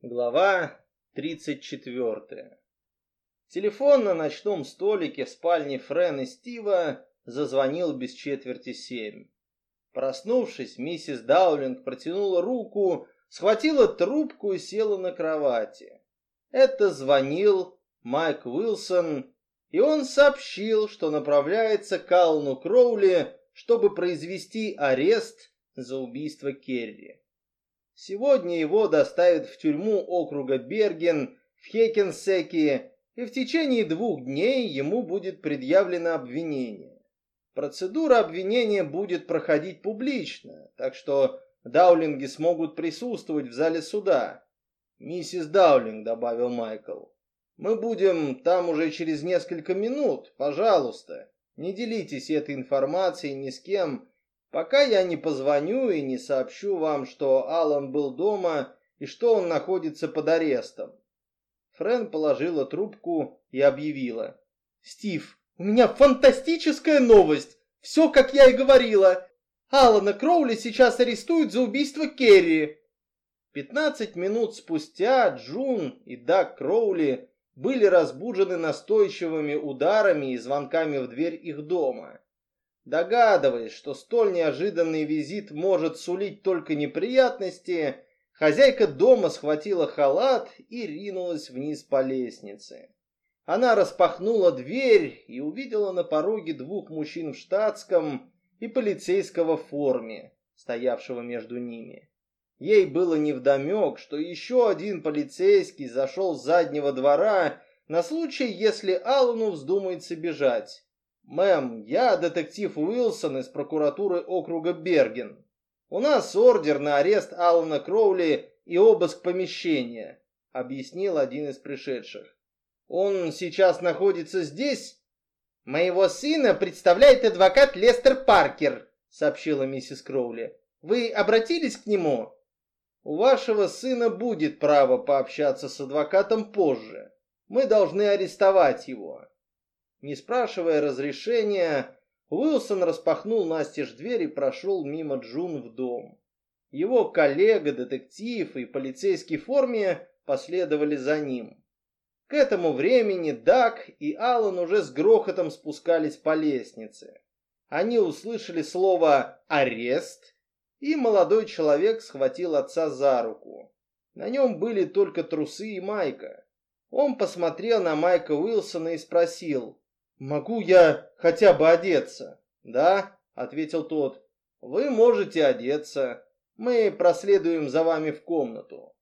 Глава 34. Телефон на ночном столике в спальне Френ и Стива зазвонил без четверти семь. Проснувшись, миссис Даулинг протянула руку, схватила трубку и села на кровати. Это звонил Майк Уилсон, и он сообщил, что направляется к Аллану Кроули, чтобы произвести арест за убийство Керри. Сегодня его доставят в тюрьму округа Берген в Хекенсеке, и в течение двух дней ему будет предъявлено обвинение. Процедура обвинения будет проходить публично, так что Даулинги смогут присутствовать в зале суда. «Миссис Даулинг», — добавил Майкл, — «мы будем там уже через несколько минут. Пожалуйста, не делитесь этой информацией ни с кем, Пока я не позвоню и не сообщу вам, что Алан был дома и что он находится под арестом. Френ положила трубку и объявила. «Стив, у меня фантастическая новость! Все, как я и говорила! Алана Кроули сейчас арестуют за убийство Керри!» Пятнадцать минут спустя Джун и Даг Кроули были разбужены настойчивыми ударами и звонками в дверь их дома. Догадываясь, что столь неожиданный визит может сулить только неприятности, хозяйка дома схватила халат и ринулась вниз по лестнице. Она распахнула дверь и увидела на пороге двух мужчин в штатском и полицейского форме, стоявшего между ними. Ей было невдомек, что еще один полицейский зашел с заднего двора на случай, если Аллану вздумается бежать. «Мэм, я детектив Уилсон из прокуратуры округа Берген. У нас ордер на арест Алана Кроули и обыск помещения», — объяснил один из пришедших. «Он сейчас находится здесь?» «Моего сына представляет адвокат Лестер Паркер», — сообщила миссис Кроули. «Вы обратились к нему?» «У вашего сына будет право пообщаться с адвокатом позже. Мы должны арестовать его». Не спрашивая разрешения, Уилсон распахнул настежь дверь и прошел мимо Джун в дом. Его коллега, детектив и полицейский в форме последовали за ним. К этому времени Дак и Аллан уже с грохотом спускались по лестнице. Они услышали слово «арест», и молодой человек схватил отца за руку. На нем были только трусы и майка. Он посмотрел на Майка Уилсона и спросил, «Могу я хотя бы одеться?» «Да», — ответил тот. «Вы можете одеться. Мы проследуем за вами в комнату».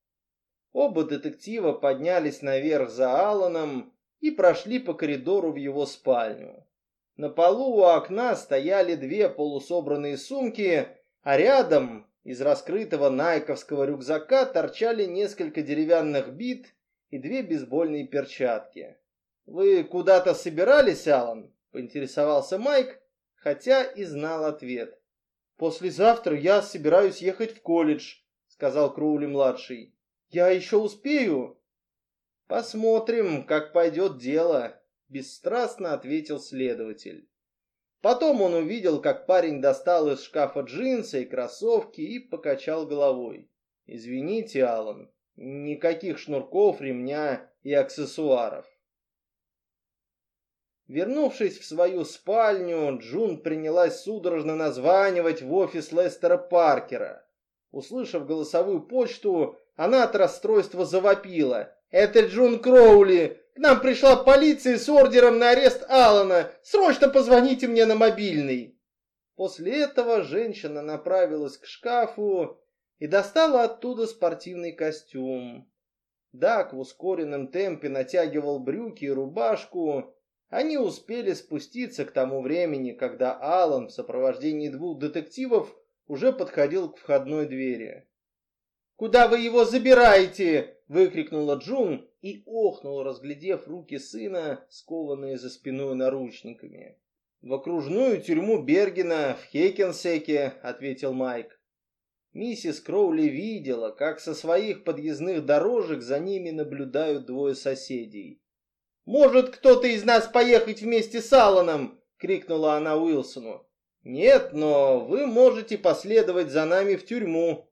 Оба детектива поднялись наверх за Алланом и прошли по коридору в его спальню. На полу у окна стояли две полусобранные сумки, а рядом из раскрытого найковского рюкзака торчали несколько деревянных бит и две бейсбольные перчатки. «Вы куда-то собирались, Алан?» — поинтересовался Майк, хотя и знал ответ. «Послезавтра я собираюсь ехать в колледж», — сказал Кроули-младший. «Я еще успею?» «Посмотрим, как пойдет дело», — бесстрастно ответил следователь. Потом он увидел, как парень достал из шкафа джинсы и кроссовки и покачал головой. «Извините, Алан, никаких шнурков, ремня и аксессуаров». Вернувшись в свою спальню, Джун принялась судорожно названивать в офис Лестера Паркера. Услышав голосовую почту, она от расстройства завопила. «Это Джун Кроули! К нам пришла полиция с ордером на арест Алана! Срочно позвоните мне на мобильный!» После этого женщина направилась к шкафу и достала оттуда спортивный костюм. Дак в ускоренном темпе натягивал брюки и рубашку, они успели спуститься к тому времени, когда Алан в сопровождении двух детективов уже подходил к входной двери. «Куда вы его забираете?» — выкрикнула Джун и охнула, разглядев руки сына, скованные за спиной наручниками. «В окружную тюрьму Бергена в Хейкенсеке», — ответил Майк. Миссис Кроули видела, как со своих подъездных дорожек за ними наблюдают двое соседей. «Может кто-то из нас поехать вместе с Алланом?» — крикнула она Уилсону. «Нет, но вы можете последовать за нами в тюрьму».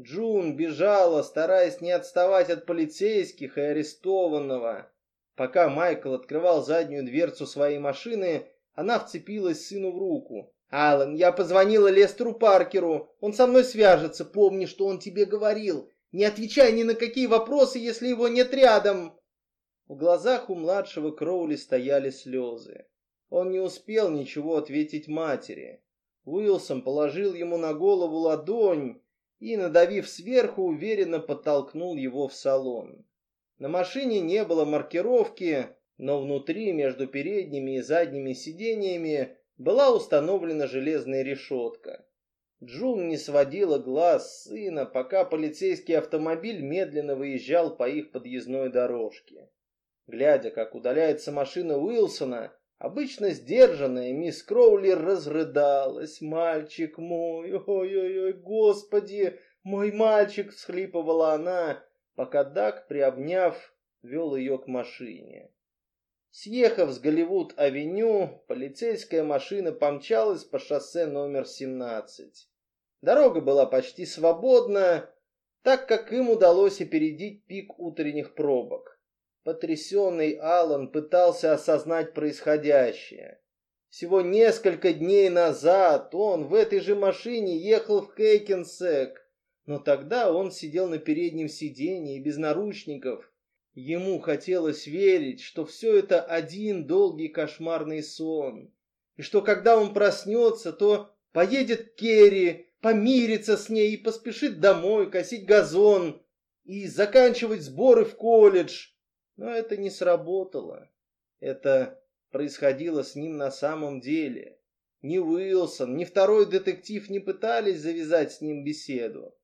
Джун бежала, стараясь не отставать от полицейских и арестованного. Пока Майкл открывал заднюю дверцу своей машины, она вцепилась сыну в руку. «Алан, я позвонила Лестеру Паркеру. Он со мной свяжется. Помни, что он тебе говорил. Не отвечай ни на какие вопросы, если его нет рядом». В глазах у младшего Кроули стояли слезы. Он не успел ничего ответить матери. Уилсон положил ему на голову ладонь и, надавив сверху, уверенно подтолкнул его в салон. На машине не было маркировки, но внутри, между передними и задними сиденьями, была установлена железная решетка. Джун не сводила глаз сына, пока полицейский автомобиль медленно выезжал по их подъездной дорожке. Глядя, как удаляется машина Уилсона, обычно сдержанная мисс Кроули разрыдалась. «Мальчик мой, ой-ой-ой, господи, мой мальчик!» — всхлипывала она, пока Дак, приобняв, вел ее к машине. Съехав с Голливуд-авеню, полицейская машина помчалась по шоссе номер 17. Дорога была почти свободна, так как им удалось опередить пик утренних пробок. Потрясенный Алан пытался осознать происходящее. Всего несколько дней назад он в этой же машине ехал в Хейкенсек, но тогда он сидел на переднем сиденье без наручников. Ему хотелось верить, что все это один долгий кошмарный сон, и что когда он проснется, то поедет к Керри, помирится с ней и поспешит домой косить газон и заканчивать сборы в колледж, но это не сработало. Это происходило с ним на самом деле. Ни Уилсон, ни второй детектив не пытались завязать с ним беседу.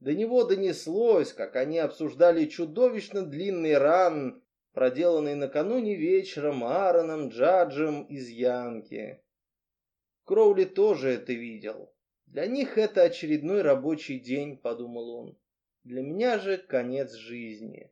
До него донеслось, как они обсуждали чудовищно длинный ран, проделанный накануне вечером Аароном Джаджем из Янки. Кроули тоже это видел. Для них это очередной рабочий день, подумал он. Для меня же конец жизни.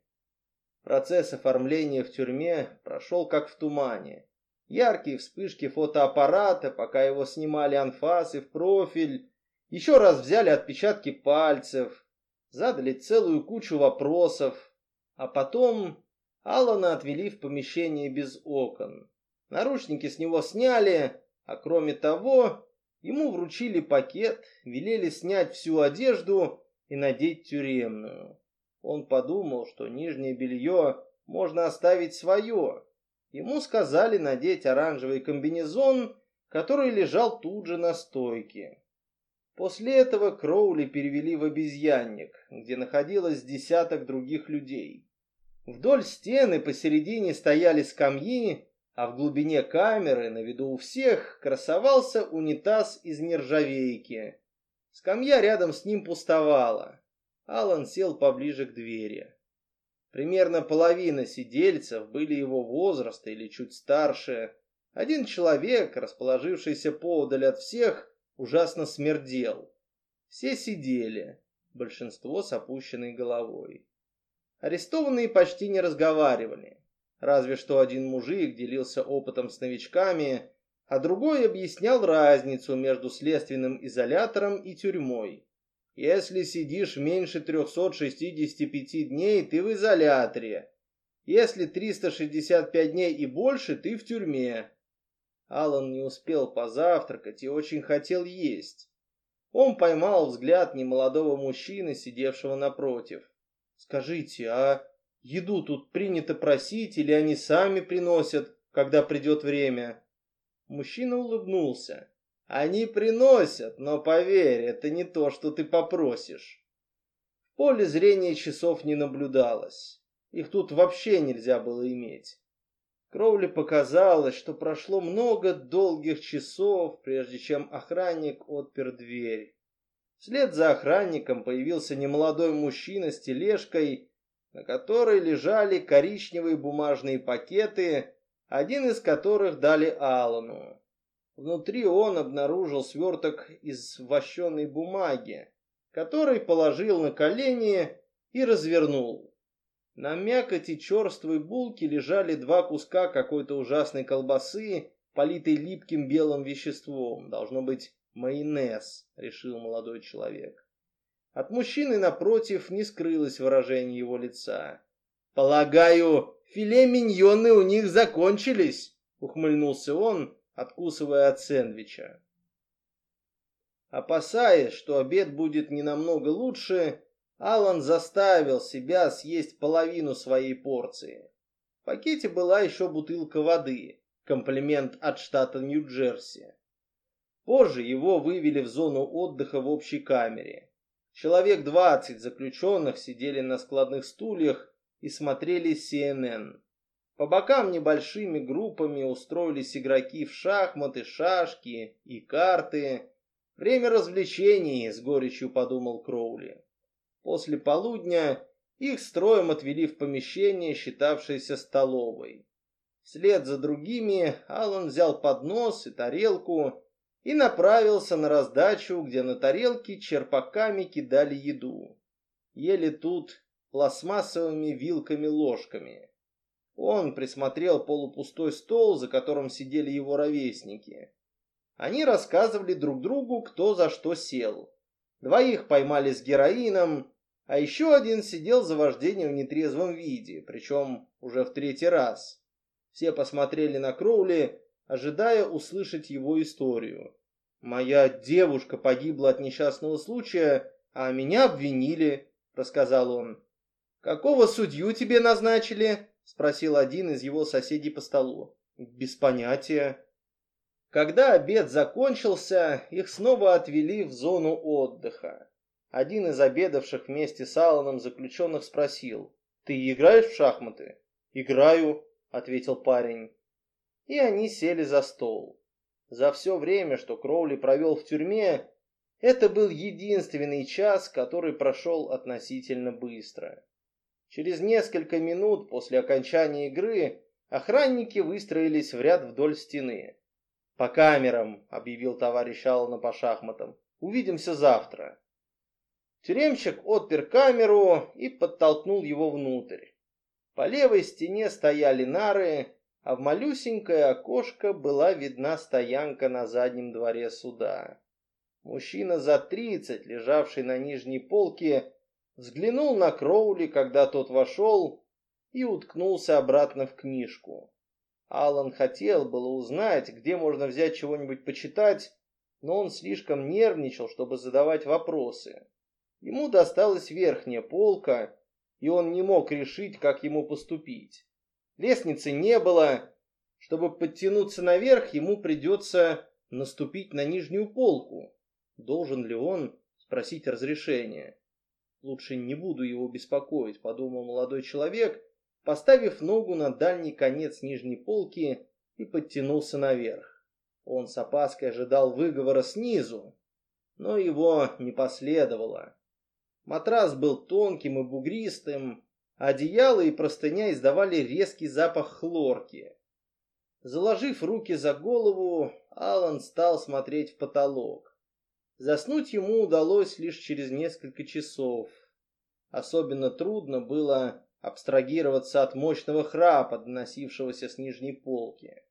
Процесс оформления в тюрьме прошел как в тумане. Яркие вспышки фотоаппарата, пока его снимали анфасы в профиль, еще раз взяли отпечатки пальцев, задали целую кучу вопросов, а потом Алана отвели в помещение без окон. Наручники с него сняли, а кроме того, ему вручили пакет, велели снять всю одежду и надеть тюремную. Он подумал, что нижнее белье можно оставить свое. Ему сказали надеть оранжевый комбинезон, который лежал тут же на стойке. После этого Кроули перевели в обезьянник, где находилось десяток других людей. Вдоль стены посередине стояли скамьи, а в глубине камеры, на виду у всех, красовался унитаз из нержавейки. Скамья рядом с ним пустовала. Алан сел поближе к двери. Примерно половина сидельцев были его возраста или чуть старше. Один человек, расположившийся поодаль от всех, ужасно смердел. Все сидели, большинство с опущенной головой. Арестованные почти не разговаривали. Разве что один мужик делился опытом с новичками, а другой объяснял разницу между следственным изолятором и тюрьмой. Если сидишь меньше 365 дней, ты в изоляторе. Если 365 дней и больше, ты в тюрьме. Алан не успел позавтракать и очень хотел есть. Он поймал взгляд немолодого мужчины, сидевшего напротив. «Скажите, а еду тут принято просить или они сами приносят, когда придет время?» Мужчина улыбнулся. Они приносят, но поверь, это не то, что ты попросишь. В поле зрения часов не наблюдалось. Их тут вообще нельзя было иметь. Кровли показалось, что прошло много долгих часов, прежде чем охранник отпер дверь. Вслед за охранником появился немолодой мужчина с тележкой, на которой лежали коричневые бумажные пакеты, один из которых дали Аллану. Внутри он обнаружил сверток из вощеной бумаги, который положил на колени и развернул. На мякоти черствой булки лежали два куска какой-то ужасной колбасы, политой липким белым веществом. Должно быть майонез, решил молодой человек. От мужчины напротив не скрылось выражение его лица. «Полагаю, филе миньоны у них закончились», — ухмыльнулся он, откусывая от сэндвича. Опасаясь, что обед будет не намного лучше, Алан заставил себя съесть половину своей порции. В пакете была еще бутылка воды, комплимент от штата Нью-Джерси. Позже его вывели в зону отдыха в общей камере. Человек 20 заключенных сидели на складных стульях и смотрели CNN. По бокам небольшими группами устроились игроки в шахматы, шашки и карты. Время развлечений, с горечью подумал Кроули. После полудня их строем отвели в помещение, считавшееся столовой. Вслед за другими Алан взял поднос и тарелку и направился на раздачу, где на тарелке черпаками кидали еду. Ели тут пластмассовыми вилками-ложками. Он присмотрел полупустой стол, за которым сидели его ровесники. Они рассказывали друг другу, кто за что сел. Двоих поймали с героином, а еще один сидел за вождением в нетрезвом виде, причем уже в третий раз. Все посмотрели на Кроули, ожидая услышать его историю. «Моя девушка погибла от несчастного случая, а меня обвинили», — рассказал он. «Какого судью тебе назначили?» — спросил один из его соседей по столу. «Без понятия». Когда обед закончился, их снова отвели в зону отдыха. Один из обедавших вместе с Алланом заключенных спросил, «Ты играешь в шахматы?» «Играю», — ответил парень и они сели за стол. За все время, что Кроули провел в тюрьме, это был единственный час, который прошел относительно быстро. Через несколько минут после окончания игры охранники выстроились в ряд вдоль стены. «По камерам», — объявил товарищ Аллана по шахматам. «Увидимся завтра». Тюремщик отпер камеру и подтолкнул его внутрь. По левой стене стояли нары, а в малюсенькое окошко была видна стоянка на заднем дворе суда. Мужчина за тридцать, лежавший на нижней полке, взглянул на Кроули, когда тот вошел, и уткнулся обратно в книжку. Алан хотел было узнать, где можно взять чего-нибудь почитать, но он слишком нервничал, чтобы задавать вопросы. Ему досталась верхняя полка, и он не мог решить, как ему поступить. Лестницы не было. Чтобы подтянуться наверх, ему придется наступить на нижнюю полку. Должен ли он спросить разрешения? Лучше не буду его беспокоить, подумал молодой человек, поставив ногу на дальний конец нижней полки и подтянулся наверх. Он с опаской ожидал выговора снизу, но его не последовало. Матрас был тонким и бугристым, Одеяло и простыня издавали резкий запах хлорки. Заложив руки за голову, Алан стал смотреть в потолок. Заснуть ему удалось лишь через несколько часов. Особенно трудно было абстрагироваться от мощного храпа, доносившегося с нижней полки.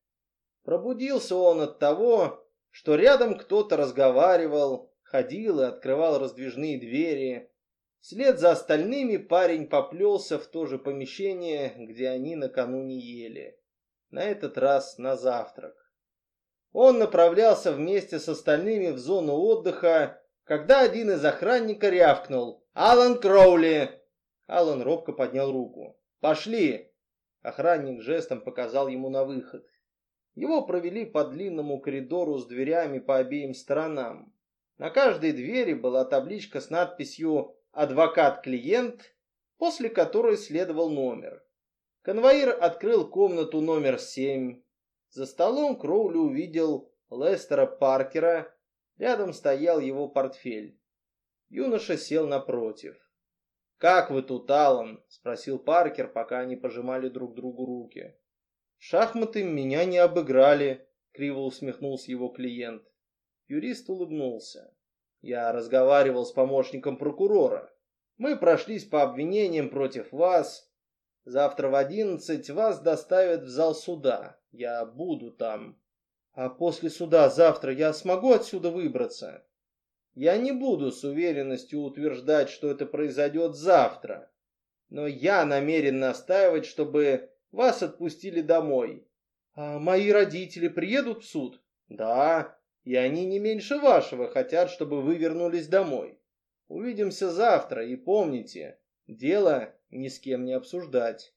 Пробудился он от того, что рядом кто-то разговаривал, ходил и открывал раздвижные двери. Вслед за остальными парень поплелся в то же помещение, где они накануне ели. На этот раз на завтрак. Он направлялся вместе с остальными в зону отдыха, когда один из охранника рявкнул «Алан Кроули!». Алан робко поднял руку. «Пошли!» Охранник жестом показал ему на выход. Его провели по длинному коридору с дверями по обеим сторонам. На каждой двери была табличка с надписью адвокат-клиент, после которой следовал номер. Конвоир открыл комнату номер семь. За столом Кроули увидел Лестера Паркера, рядом стоял его портфель. Юноша сел напротив. «Как вы тут, Аллан?» — спросил Паркер, пока они пожимали друг другу руки. «Шахматы меня не обыграли», — криво усмехнулся его клиент. Юрист улыбнулся. Я разговаривал с помощником прокурора. Мы прошлись по обвинениям против вас. Завтра в одиннадцать вас доставят в зал суда. Я буду там. А после суда завтра я смогу отсюда выбраться? Я не буду с уверенностью утверждать, что это произойдет завтра, но я намерен настаивать, чтобы вас отпустили домой. А мои родители приедут в суд? Да, и они не меньше вашего хотят, чтобы вы вернулись домой. Увидимся завтра и помните, дело ни с кем не обсуждать.